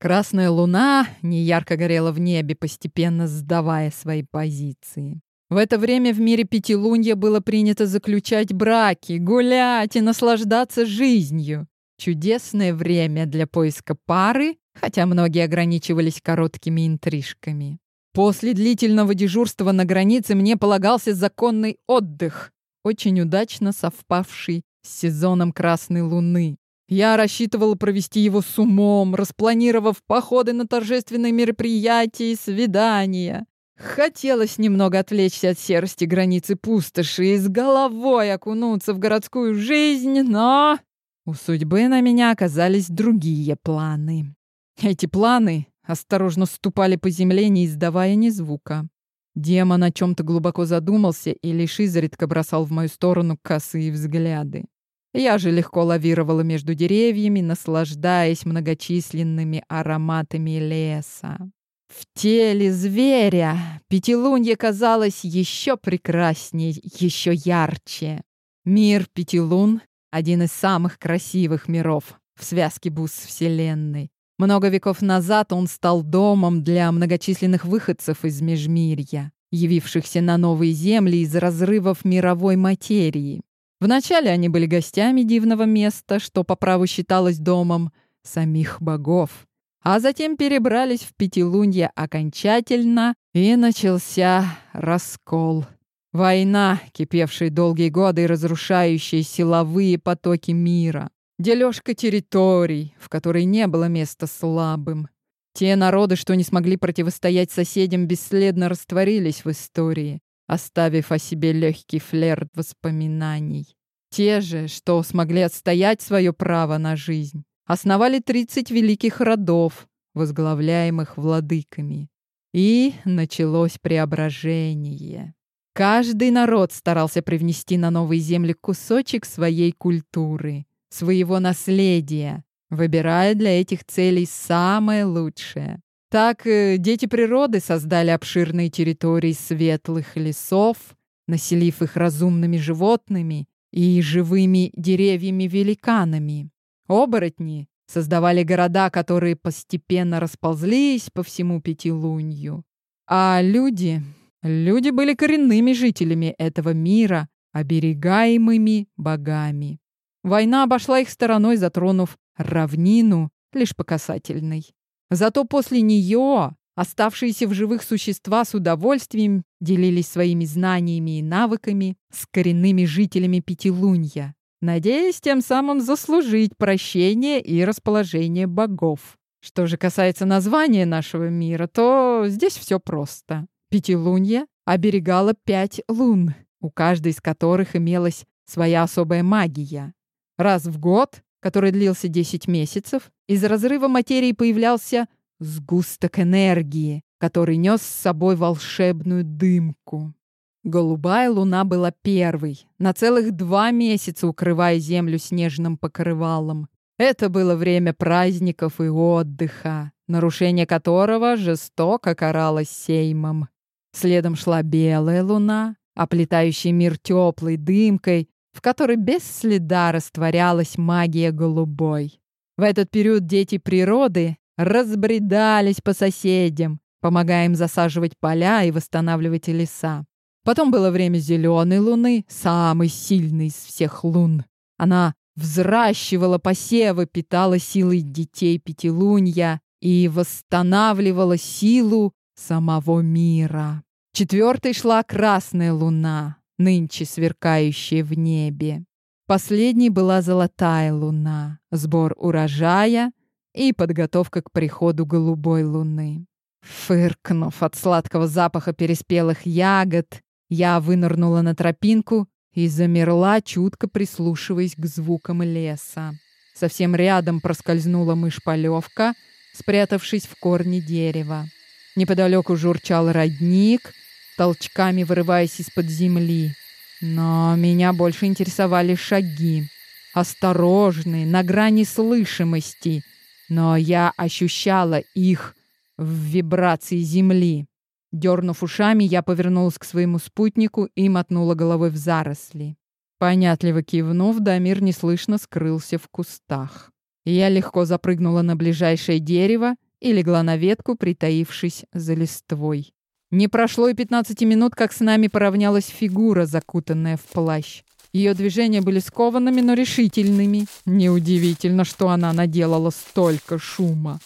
Красная луна неярко горела в небе, постепенно сдавая свои позиции. В это время в мире Пятилунья было принято заключать браки, гулять и наслаждаться жизнью. Чудесное время для поиска пары, хотя многие ограничивались короткими интрижками. После длительного дежурства на границе мне полагался законный отдых, очень удачно совпавший с сезоном Красной Луны. Я рассчитывала провести его с умом, распланировав походы на торжественные мероприятия и свидания. Хотелось немного отвлечься от серости границы пустоши и с головой окунуться в городскую жизнь, но у судьбы на меня оказались другие планы. Эти планы осторожно ступали по земле, не издавая ни звука. Демон о чем-то глубоко задумался и лишь изредка бросал в мою сторону косые взгляды. Я же легко лавировала между деревьями, наслаждаясь многочисленными ароматами леса. В теле зверя Пятилунье казалось еще прекрасней, еще ярче. Мир Пятилун — один из самых красивых миров в связке бус Вселенной. Много веков назад он стал домом для многочисленных выходцев из Межмирья, явившихся на новые земли из разрывов мировой материи. Вначале они были гостями дивного места, что по праву считалось домом самих богов. А затем перебрались в Пятилунье окончательно, и начался раскол. Война, кипевшая долгие годы и разрушающая силовые потоки мира. Дележка территорий, в которой не было места слабым. Те народы, что не смогли противостоять соседям, бесследно растворились в истории оставив о себе легкий флер воспоминаний. Те же, что смогли отстоять свое право на жизнь, основали 30 великих родов, возглавляемых владыками. И началось преображение. Каждый народ старался привнести на новые земли кусочек своей культуры, своего наследия, выбирая для этих целей самое лучшее. Так э, дети природы создали обширные территории светлых лесов, населив их разумными животными и живыми деревьями-великанами. Оборотни создавали города, которые постепенно расползлись по всему Пятилунью. А люди... Люди были коренными жителями этого мира, оберегаемыми богами. Война обошла их стороной, затронув равнину, лишь по касательной. Зато после нее оставшиеся в живых существа с удовольствием делились своими знаниями и навыками с коренными жителями Пятилунья, надеясь тем самым заслужить прощение и расположение богов. Что же касается названия нашего мира, то здесь все просто. Пятилунья оберегала пять лун, у каждой из которых имелась своя особая магия. Раз в год который длился 10 месяцев, из разрыва материи появлялся сгусток энергии, который нес с собой волшебную дымку. Голубая луна была первой, на целых два месяца укрывая землю снежным покрывалом. Это было время праздников и отдыха, нарушение которого жестоко каралось сеймом. Следом шла белая луна, оплетающая мир теплой дымкой, в которой без следа растворялась магия голубой. В этот период дети природы разбредались по соседям, помогая им засаживать поля и восстанавливать леса. Потом было время зеленой луны, самой сильной из всех лун. Она взращивала посевы, питала силой детей пятилунья и восстанавливала силу самого мира. Четвертой шла красная луна, нынче сверкающие в небе. Последней была золотая луна, сбор урожая и подготовка к приходу голубой луны. Фыркнув от сладкого запаха переспелых ягод, я вынырнула на тропинку и замерла, чутко прислушиваясь к звукам леса. Совсем рядом проскользнула мышь-полевка, спрятавшись в корне дерева. Неподалеку журчал родник — толчками вырываясь из-под земли. Но меня больше интересовали шаги. Осторожные, на грани слышимости. Но я ощущала их в вибрации земли. Дернув ушами, я повернулась к своему спутнику и мотнула головой в заросли. Понятливо кивнув, Дамир неслышно скрылся в кустах. Я легко запрыгнула на ближайшее дерево и легла на ветку, притаившись за листвой. Не прошло и 15 минут, как с нами поравнялась фигура, закутанная в плащ. Ее движения были скованными, но решительными. Неудивительно, что она наделала столько шума.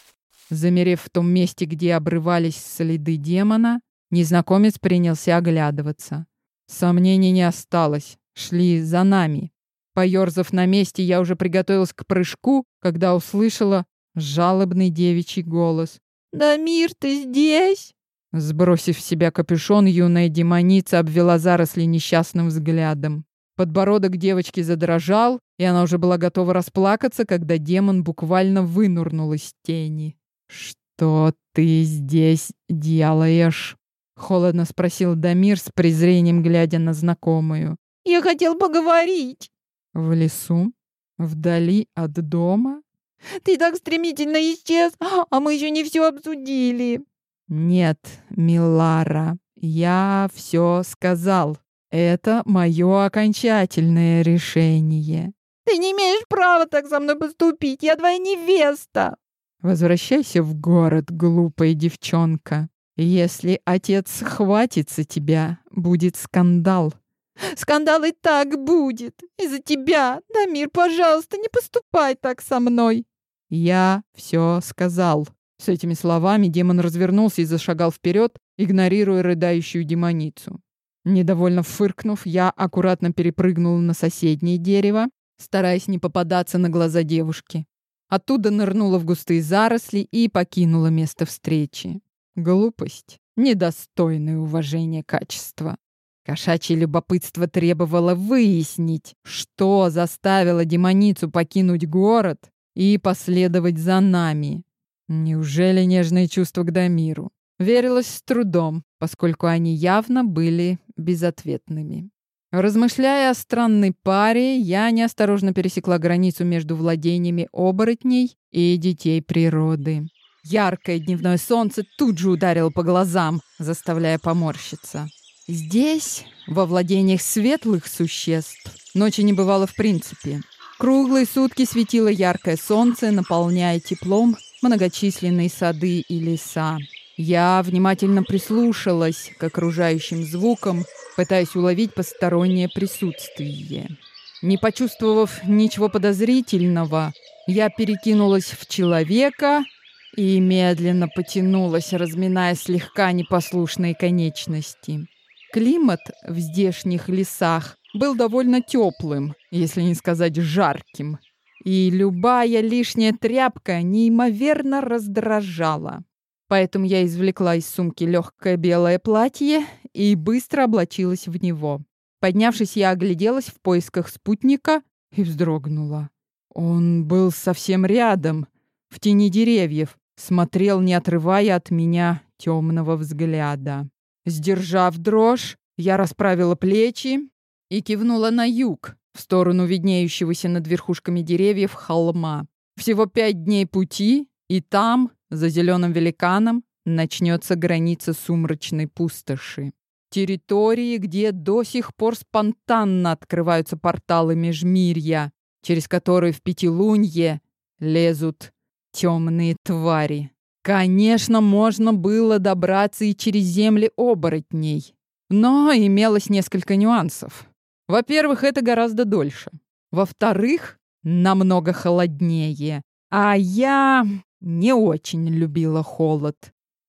Замерев в том месте, где обрывались следы демона, незнакомец принялся оглядываться. Сомнений не осталось. Шли за нами. Поёрзав на месте, я уже приготовилась к прыжку, когда услышала жалобный девичий голос. «Дамир, ты здесь?» Сбросив с себя капюшон, юная демоница обвела заросли несчастным взглядом. Подбородок девочки задрожал, и она уже была готова расплакаться, когда демон буквально вынурнул из тени. «Что ты здесь делаешь?» — холодно спросил Дамир с презрением, глядя на знакомую. «Я хотел поговорить». «В лесу? Вдали от дома?» «Ты так стремительно исчез, а мы еще не все обсудили». «Нет, Милара, я все сказал. Это мое окончательное решение». «Ты не имеешь права так со мной поступить. Я твоя невеста». «Возвращайся в город, глупая девчонка. Если отец хватится тебя, будет скандал». «Скандал и так будет. Из-за тебя. Дамир, пожалуйста, не поступай так со мной». «Я все сказал». С этими словами демон развернулся и зашагал вперед, игнорируя рыдающую демоницу. Недовольно фыркнув, я аккуратно перепрыгнула на соседнее дерево, стараясь не попадаться на глаза девушки. Оттуда нырнула в густые заросли и покинула место встречи. Глупость, недостойное уважения качества. Кошачье любопытство требовало выяснить, что заставило демоницу покинуть город и последовать за нами. Неужели нежные чувства к Дамиру? Верилось с трудом, поскольку они явно были безответными. Размышляя о странной паре, я неосторожно пересекла границу между владениями оборотней и детей природы. Яркое дневное солнце тут же ударило по глазам, заставляя поморщиться. Здесь, во владениях светлых существ, ночи не бывало в принципе. Круглые сутки светило яркое солнце, наполняя теплом многочисленные сады и леса. Я внимательно прислушалась к окружающим звукам, пытаясь уловить постороннее присутствие. Не почувствовав ничего подозрительного, я перекинулась в человека и медленно потянулась, разминая слегка непослушные конечности. Климат в здешних лесах был довольно теплым, если не сказать жарким и любая лишняя тряпка неимоверно раздражала. Поэтому я извлекла из сумки легкое белое платье и быстро облачилась в него. Поднявшись, я огляделась в поисках спутника и вздрогнула. Он был совсем рядом, в тени деревьев, смотрел, не отрывая от меня темного взгляда. Сдержав дрожь, я расправила плечи и кивнула на юг, в сторону виднеющегося над верхушками деревьев холма. Всего пять дней пути, и там, за зеленым великаном, начнется граница сумрачной пустоши. Территории, где до сих пор спонтанно открываются порталы межмирья, через которые в Пятилунье лезут темные твари. Конечно, можно было добраться и через земли оборотней, но имелось несколько нюансов. Во-первых, это гораздо дольше. Во-вторых, намного холоднее. А я не очень любила холод.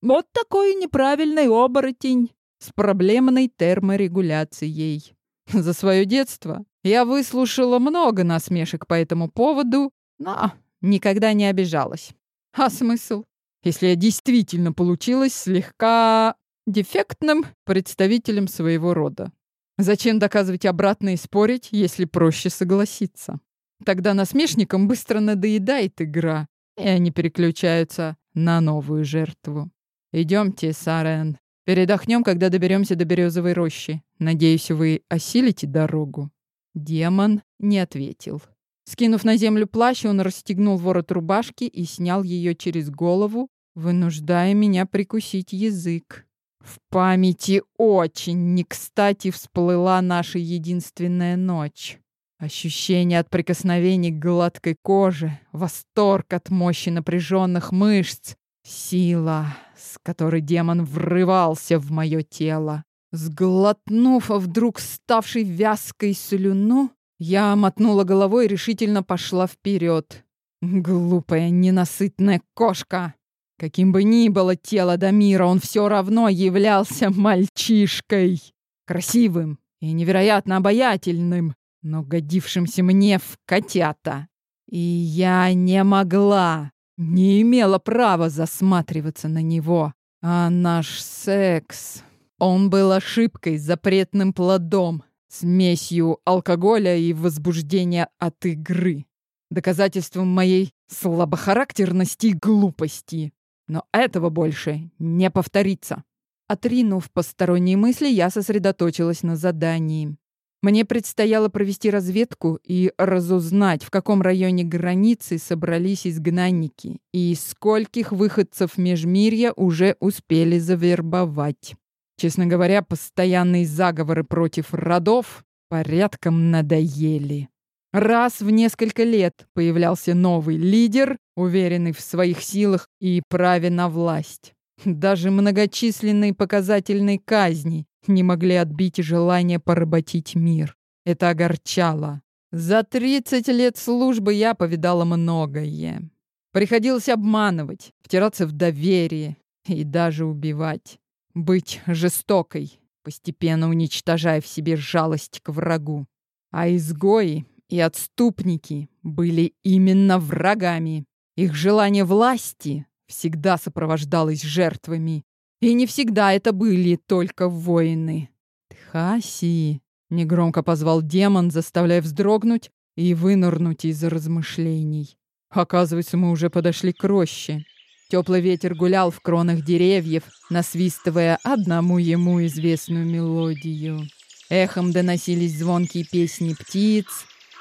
Вот такой неправильный оборотень с проблемной терморегуляцией. За свое детство я выслушала много насмешек по этому поводу, но никогда не обижалась. А смысл? Если я действительно получилась слегка дефектным представителем своего рода. Зачем доказывать обратно и спорить, если проще согласиться? Тогда насмешникам быстро надоедает игра, и они переключаются на новую жертву. Идемте, Сарен. Передохнем, когда доберемся до березовой рощи. Надеюсь, вы осилите дорогу. Демон не ответил. Скинув на землю плащ, он расстегнул ворот рубашки и снял ее через голову, вынуждая меня прикусить язык. В памяти очень не кстати всплыла наша единственная ночь. Ощущение от прикосновений к гладкой коже, восторг от мощи напряженных мышц, Сила, с которой демон врывался в мое тело. Сглотнув вдруг ставшей вязкой слюну, я мотнула головой и решительно пошла вперед. Глупая, ненасытная кошка! Каким бы ни было тело Дамира, он все равно являлся мальчишкой. Красивым и невероятно обаятельным, но годившимся мне в котята. И я не могла, не имела права засматриваться на него. А наш секс... Он был ошибкой, запретным плодом, смесью алкоголя и возбуждения от игры, доказательством моей слабохарактерности и глупости. Но этого больше не повторится. Отринув посторонние мысли, я сосредоточилась на задании. Мне предстояло провести разведку и разузнать, в каком районе границы собрались изгнанники и скольких выходцев Межмирья уже успели завербовать. Честно говоря, постоянные заговоры против родов порядком надоели. Раз в несколько лет появлялся новый лидер, уверенный в своих силах и праве на власть. Даже многочисленные показательные казни не могли отбить желание поработить мир. Это огорчало. За 30 лет службы я повидала многое. Приходилось обманывать, втираться в доверие и даже убивать. Быть жестокой, постепенно уничтожая в себе жалость к врагу. А изгои и отступники были именно врагами. Их желание власти всегда сопровождалось жертвами. И не всегда это были только воины. «Тхаси!» — негромко позвал демон, заставляя вздрогнуть и вынырнуть из размышлений. Оказывается, мы уже подошли к роще. Теплый ветер гулял в кронах деревьев, насвистывая одному ему известную мелодию. Эхом доносились звонкие песни птиц,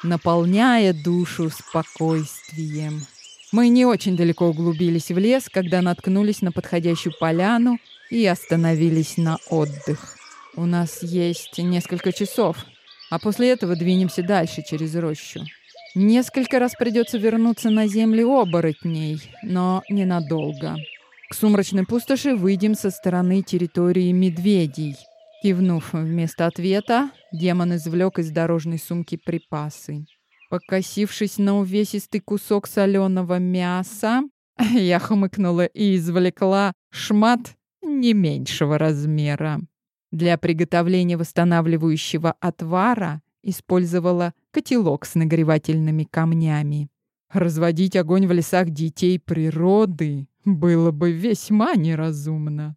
наполняя душу спокойствием. Мы не очень далеко углубились в лес, когда наткнулись на подходящую поляну и остановились на отдых. У нас есть несколько часов, а после этого двинемся дальше через рощу. Несколько раз придется вернуться на земли оборотней, но ненадолго. К сумрачной пустоши выйдем со стороны территории медведей. Кивнув вместо ответа, демон извлек из дорожной сумки припасы. Покосившись на увесистый кусок соленого мяса, я хмыкнула и извлекла шмат не меньшего размера. Для приготовления восстанавливающего отвара использовала котелок с нагревательными камнями. Разводить огонь в лесах детей природы было бы весьма неразумно.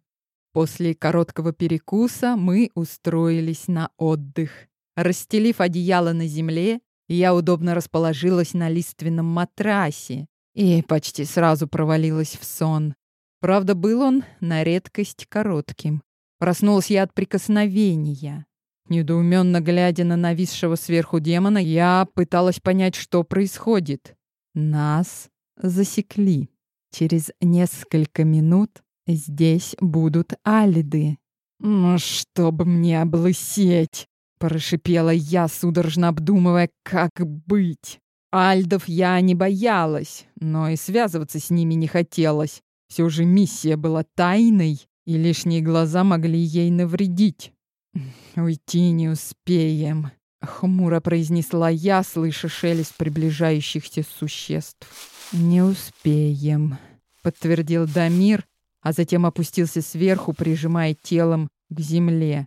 После короткого перекуса мы устроились на отдых. Расстелив одеяло на земле, я удобно расположилась на лиственном матрасе и почти сразу провалилась в сон. Правда, был он на редкость коротким. Проснулась я от прикосновения. Недоуменно глядя на нависшего сверху демона, я пыталась понять, что происходит. Нас засекли. Через несколько минут здесь будут алиды. «Ну, чтобы мне облысеть!» Прошипела я, судорожно обдумывая, как быть. Альдов я не боялась, но и связываться с ними не хотелось. Все же миссия была тайной, и лишние глаза могли ей навредить. «Уйти не успеем», — хмуро произнесла я, слыша шелест приближающихся существ. «Не успеем», — подтвердил Дамир, а затем опустился сверху, прижимая телом к земле.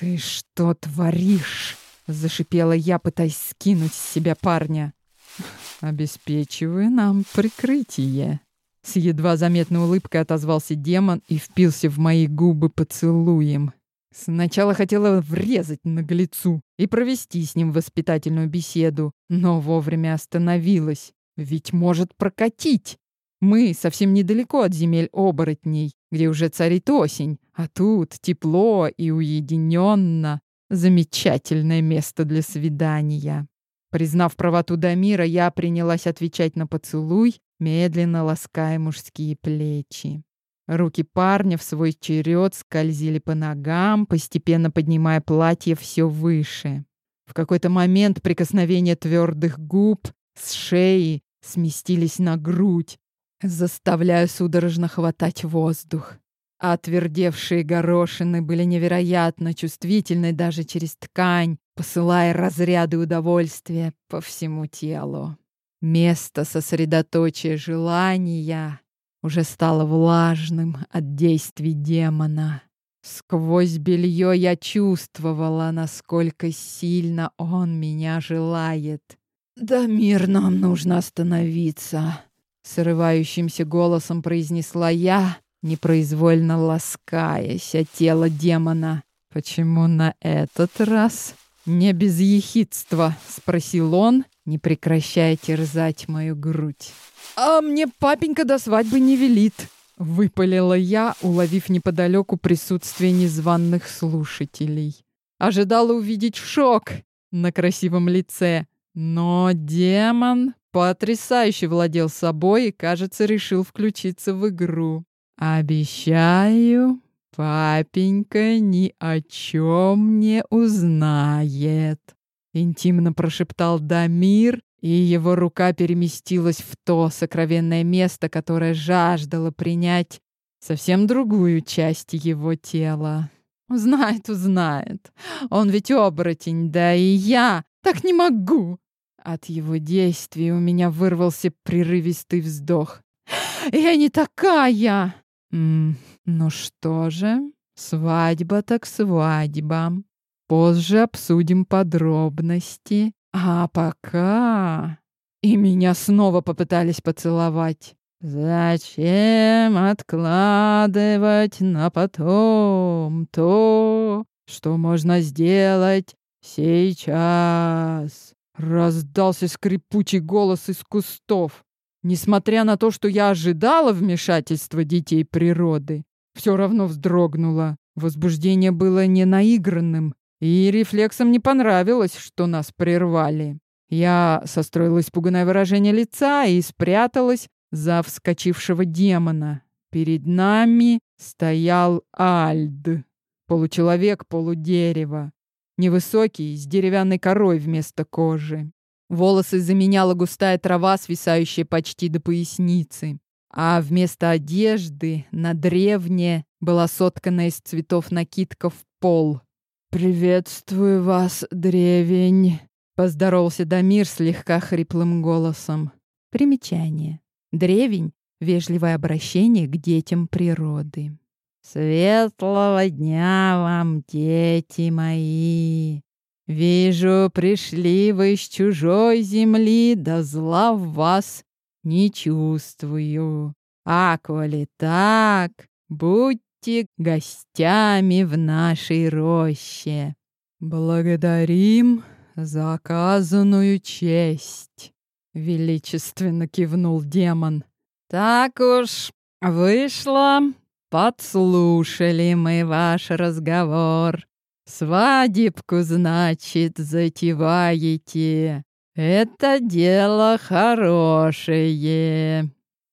«Ты что творишь?» — зашипела я, пытаясь скинуть с себя парня. «Обеспечиваю нам прикрытие». С едва заметной улыбкой отозвался демон и впился в мои губы поцелуем. Сначала хотела врезать наглецу и провести с ним воспитательную беседу, но вовремя остановилась, ведь может прокатить. Мы совсем недалеко от земель оборотней, где уже царит осень, а тут тепло и уединенно. Замечательное место для свидания. Признав правоту Дамира, я принялась отвечать на поцелуй, медленно лаская мужские плечи. Руки парня в свой черед скользили по ногам, постепенно поднимая платье все выше. В какой-то момент прикосновения твердых губ с шеи сместились на грудь, заставляя судорожно хватать воздух. А отвердевшие горошины были невероятно чувствительны даже через ткань, посылая разряды удовольствия по всему телу. Место сосредоточия желания уже стало влажным от действий демона. Сквозь белье я чувствовала, насколько сильно он меня желает. «Да мир, нам нужно остановиться», — срывающимся голосом произнесла я, непроизвольно ласкаясь от тела демона. «Почему на этот раз?» «Не без ехидства», — спросил он, не прекращая терзать мою грудь. «А мне папенька до свадьбы не велит», — выпалила я, уловив неподалеку присутствие незваных слушателей. Ожидала увидеть шок на красивом лице, но демон потрясающе владел собой и, кажется, решил включиться в игру. «Обещаю, папенька ни о чем не узнает», — интимно прошептал Дамир, и его рука переместилась в то сокровенное место, которое жаждало принять совсем другую часть его тела. Узнает, узнает. Он ведь оборотень, да и я так не могу. От его действий у меня вырвался прерывистый вздох. Я не такая. М ну что же, свадьба так свадьба. Позже обсудим подробности. А пока... И меня снова попытались поцеловать. Зачем откладывать на потом то, что можно сделать сейчас? Раздался скрипучий голос из кустов. Несмотря на то, что я ожидала вмешательства детей природы, все равно вздрогнула. Возбуждение было не наигранным, и рефлексам не понравилось, что нас прервали. Я состроила испуганное выражение лица и спряталась за вскочившего демона. Перед нами стоял Альд, получеловек, полудерево, невысокий, с деревянной корой вместо кожи. Волосы заменяла густая трава, свисающая почти до поясницы, а вместо одежды на древне была соткана из цветов накидка в пол. «Приветствую вас, древень!» — поздоровался Дамир слегка хриплым голосом. Примечание. Древень — вежливое обращение к детям природы. «Светлого дня вам, дети мои! Вижу, пришли вы с чужой земли, да зла в вас не чувствую. А коли так, будь будьте гостями в нашей роще. Благодарим за оказанную честь, величественно кивнул демон. Так уж вышло, подслушали мы ваш разговор. Свадебку, значит, затеваете. Это дело хорошее.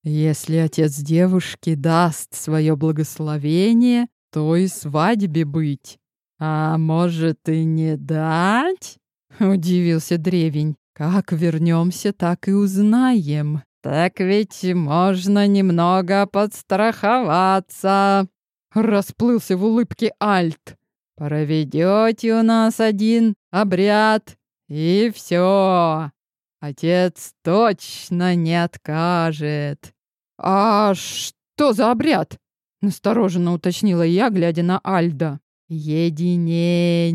Если отец девушки даст свое благословение, то и свадьбе быть. А может и не дать? Удивился древень. Как вернемся, так и узнаем. Так ведь можно немного подстраховаться. Расплылся в улыбке Альт. Проведете у нас один обряд, и все. Отец точно не откажет. «А что за обряд?» — настороженно уточнила я, глядя на Альда. «Единение.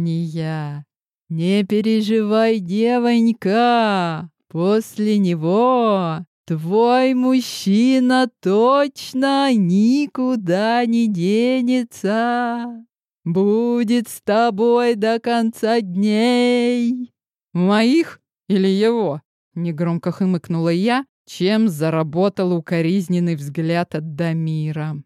Не переживай, девонька. После него твой мужчина точно никуда не денется. Будет с тобой до конца дней». «Моих или его?» — негромко хмыкнула я, чем заработал укоризненный взгляд от Дамира.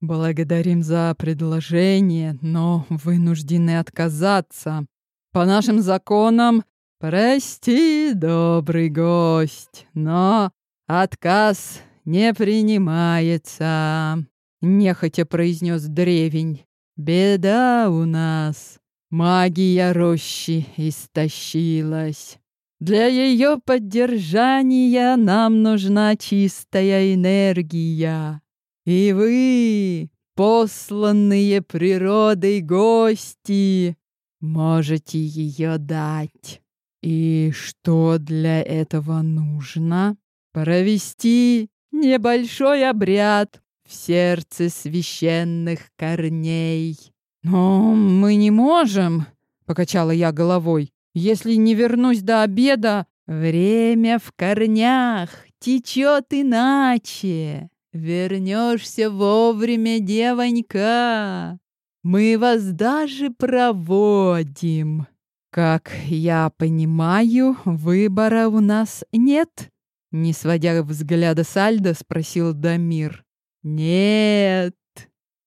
«Благодарим за предложение, но вынуждены отказаться. По нашим законам, прости, добрый гость, но отказ не принимается», — нехотя произнес древень. «Беда у нас. Магия рощи истощилась. Для ее поддержания нам нужна чистая энергия. И вы, посланные природой гости, можете ее дать. И что для этого нужно? Провести небольшой обряд в сердце священных корней. Но мы не можем, покачала я головой. Если не вернусь до обеда, время в корнях течет иначе. Вернешься вовремя, девонька. Мы вас даже проводим. Как я понимаю, выбора у нас нет. Не сводя взгляда с Альда, спросил Дамир. Нет,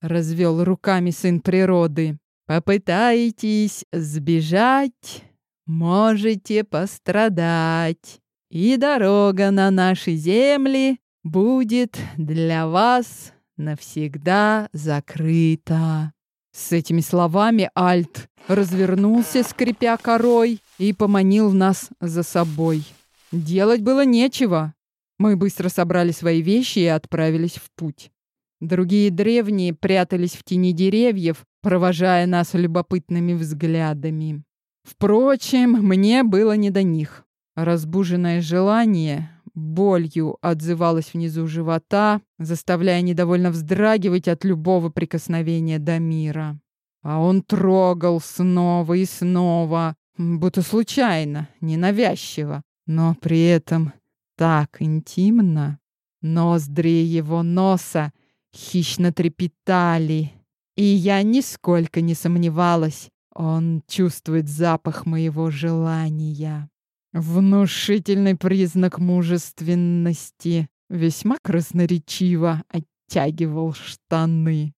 развел руками сын природы. Попытаетесь сбежать, можете пострадать. И дорога на наши земли будет для вас навсегда закрыта. С этими словами Альт развернулся, скрипя корой, и поманил нас за собой. Делать было нечего. Мы быстро собрали свои вещи и отправились в путь. Другие древние прятались в тени деревьев, провожая нас любопытными взглядами. Впрочем, мне было не до них. Разбуженное желание болью отзывалось внизу живота, заставляя недовольно вздрагивать от любого прикосновения до мира. А он трогал снова и снова, будто случайно, ненавязчиво, но при этом так интимно. Ноздри его носа хищно трепетали, и я нисколько не сомневалась, он чувствует запах моего желания. Внушительный признак мужественности весьма красноречиво оттягивал штаны.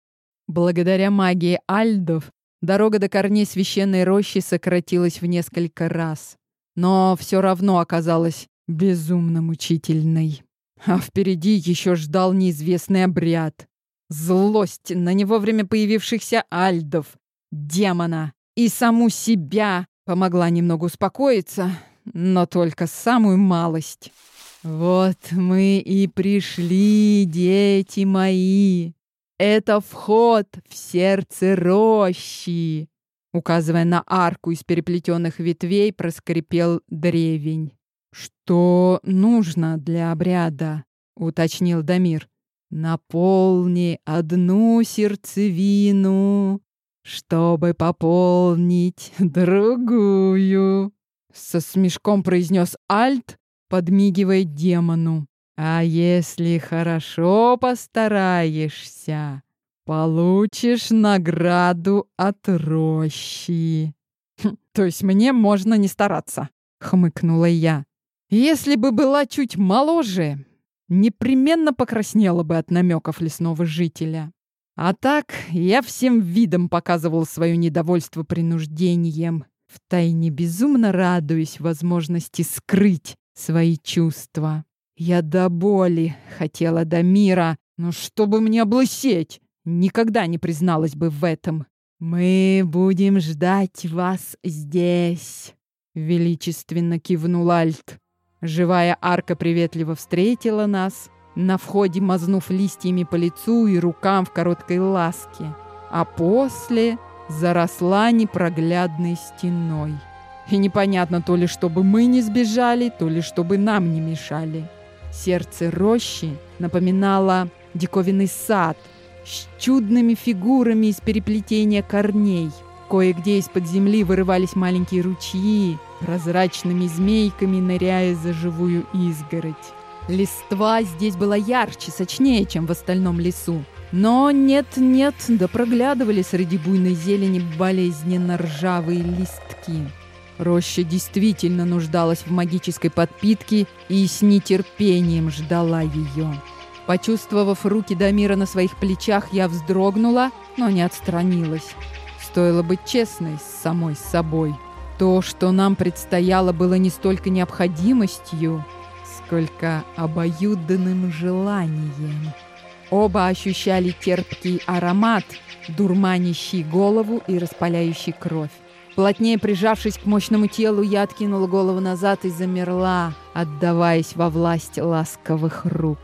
Благодаря магии альдов дорога до корней священной рощи сократилась в несколько раз, но все равно оказалась безумно мучительной. А впереди еще ждал неизвестный обряд. Злость на него время появившихся альдов, демона и саму себя помогла немного успокоиться, но только самую малость. Вот мы и пришли, дети мои. Это вход в сердце рощи. Указывая на арку из переплетенных ветвей, проскрипел древень. Что нужно для обряда? уточнил Дамир. Наполни одну сердцевину, чтобы пополнить другую. Со смешком произнес Альт, подмигивая демону. А если хорошо постараешься, получишь награду от рощи. Хм, то есть мне можно не стараться, хмыкнула я. Если бы была чуть моложе, непременно покраснела бы от намеков лесного жителя. А так я всем видом показывал свое недовольство принуждением втайне безумно радуюсь возможности скрыть свои чувства. Я до боли хотела до мира, но чтобы мне облысеть, никогда не призналась бы в этом. «Мы будем ждать вас здесь», — величественно кивнул Альт. Живая арка приветливо встретила нас, на входе мазнув листьями по лицу и рукам в короткой ласке, а после заросла непроглядной стеной. И непонятно то ли, чтобы мы не сбежали, то ли, чтобы нам не мешали. Сердце рощи напоминало диковинный сад с чудными фигурами из переплетения корней. Кое-где из-под земли вырывались маленькие ручьи, прозрачными змейками ныряя за живую изгородь. Листва здесь была ярче, сочнее, чем в остальном лесу. Но нет-нет, да проглядывали среди буйной зелени болезненно ржавые листки. Роща действительно нуждалась в магической подпитке и с нетерпением ждала ее. Почувствовав руки Дамира на своих плечах, я вздрогнула, но не отстранилась. Стоило быть честной с самой собой. То, что нам предстояло, было не столько необходимостью, сколько обоюдным желанием. Оба ощущали терпкий аромат, дурманящий голову и распаляющий кровь. Плотнее прижавшись к мощному телу, я откинула голову назад и замерла, отдаваясь во власть ласковых рук.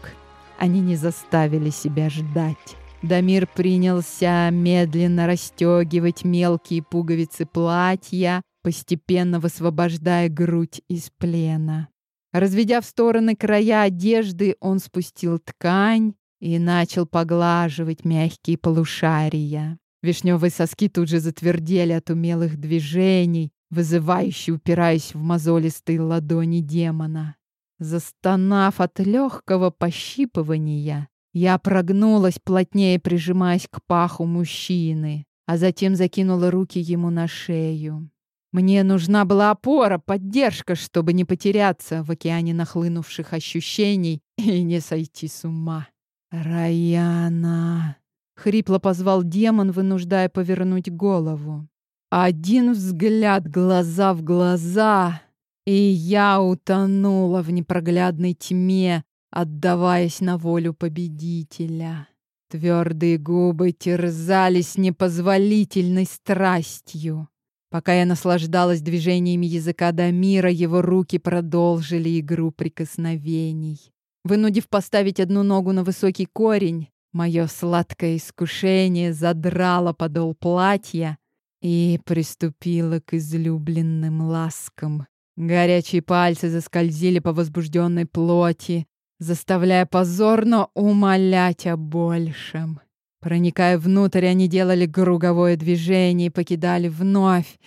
Они не заставили себя ждать. Дамир принялся медленно расстегивать мелкие пуговицы платья, постепенно высвобождая грудь из плена. Разведя в стороны края одежды, он спустил ткань и начал поглаживать мягкие полушария. Вишневые соски тут же затвердели от умелых движений, вызывающе упираясь в мозолистые ладони демона. Застонав от легкого пощипывания, я прогнулась плотнее, прижимаясь к паху мужчины, а затем закинула руки ему на шею. Мне нужна была опора, поддержка, чтобы не потеряться в океане нахлынувших ощущений и не сойти с ума. «Раяна!» — хрипло позвал демон, вынуждая повернуть голову. Один взгляд глаза в глаза, и я утонула в непроглядной тьме, отдаваясь на волю победителя. Твердые губы терзались непозволительной страстью. Пока я наслаждалась движениями языка Дамира, его руки продолжили игру прикосновений. Вынудив поставить одну ногу на высокий корень, мое сладкое искушение задрало подол платья и приступило к излюбленным ласкам. Горячие пальцы заскользили по возбужденной плоти, заставляя позорно умолять о большем. Проникая внутрь, они делали круговое движение и покидали вновь.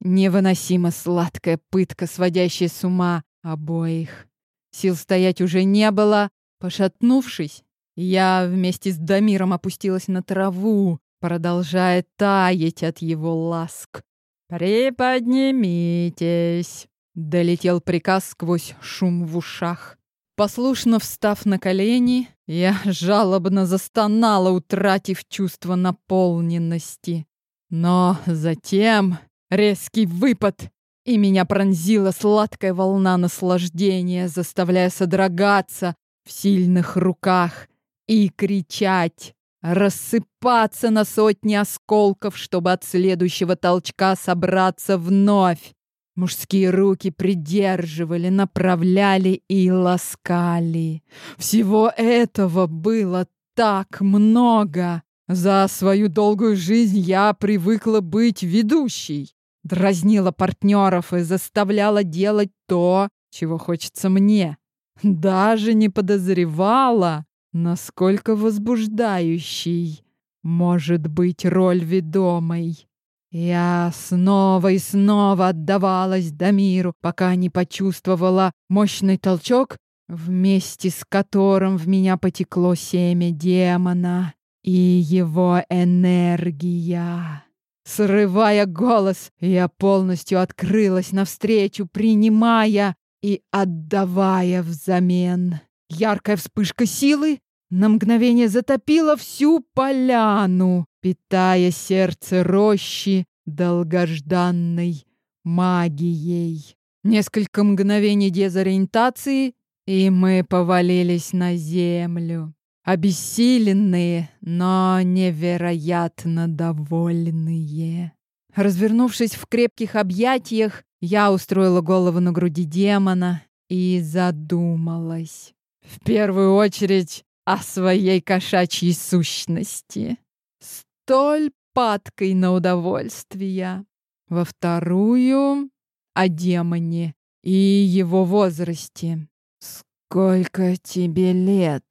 Невыносимо сладкая пытка, сводящая с ума обоих. Сил стоять уже не было. Пошатнувшись, я вместе с Дамиром опустилась на траву, продолжая таять от его ласк. «Приподнимитесь!» — долетел приказ сквозь шум в ушах. Послушно встав на колени, я жалобно застонала, утратив чувство наполненности. Но затем резкий выпад, и меня пронзила сладкая волна наслаждения, заставляя содрогаться в сильных руках и кричать, рассыпаться на сотни осколков, чтобы от следующего толчка собраться вновь. Мужские руки придерживали, направляли и ласкали. Всего этого было так много. За свою долгую жизнь я привыкла быть ведущей дразнила партнеров и заставляла делать то, чего хочется мне. Даже не подозревала, насколько возбуждающей может быть роль ведомой. Я снова и снова отдавалась Дамиру, пока не почувствовала мощный толчок, вместе с которым в меня потекло семя демона и его энергия. Срывая голос, я полностью открылась навстречу, принимая и отдавая взамен. Яркая вспышка силы на мгновение затопила всю поляну, питая сердце рощи долгожданной магией. Несколько мгновений дезориентации, и мы повалились на землю обессиленные, но невероятно довольные. Развернувшись в крепких объятиях, я устроила голову на груди демона и задумалась. В первую очередь о своей кошачьей сущности, столь падкой на удовольствие. Во вторую — о демоне и его возрасте. «Сколько тебе лет?»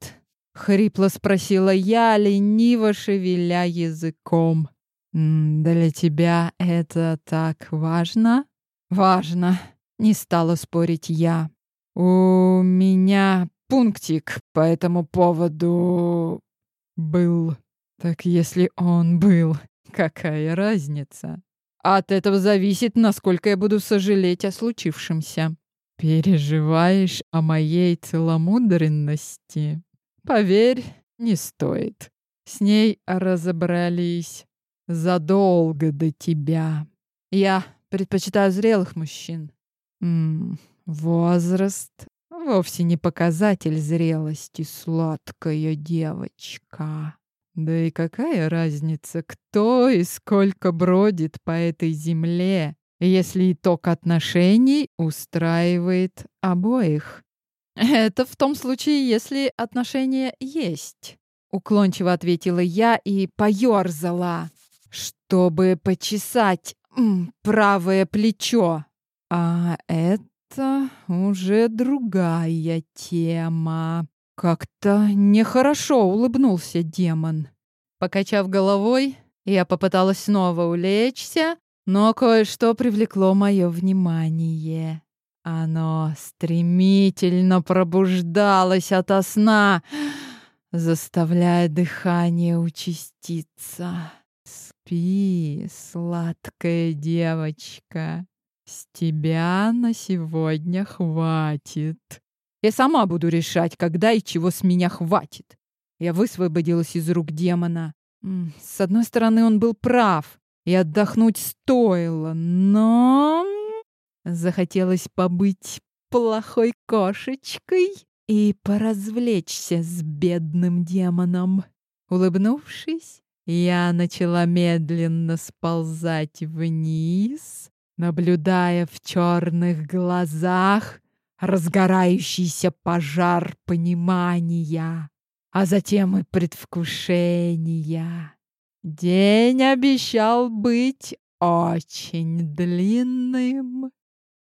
Хрипло спросила я, лениво шевеля языком. «Для тебя это так важно?» «Важно», — не стала спорить я. «У меня пунктик по этому поводу был. Так если он был, какая разница? От этого зависит, насколько я буду сожалеть о случившемся. Переживаешь о моей целомудренности?» Поверь, не стоит. С ней разобрались задолго до тебя. Я предпочитаю зрелых мужчин. М -м, возраст вовсе не показатель зрелости, сладкая девочка. Да и какая разница, кто и сколько бродит по этой земле, если итог отношений устраивает обоих. Это в том случае, если отношения есть. Уклончиво ответила я и поёрзала, чтобы почесать м, правое плечо. А это уже другая тема. Как-то нехорошо улыбнулся демон. Покачав головой, я попыталась снова улечься, но кое-что привлекло мое внимание. Оно стремительно пробуждалось ото сна, заставляя дыхание участиться. «Спи, сладкая девочка, с тебя на сегодня хватит. Я сама буду решать, когда и чего с меня хватит». Я высвободилась из рук демона. С одной стороны, он был прав, и отдохнуть стоило, но... Захотелось побыть плохой кошечкой и поразвлечься с бедным демоном. Улыбнувшись, я начала медленно сползать вниз, наблюдая в черных глазах разгорающийся пожар понимания а затем и предвкушения. День обещал быть очень длинным.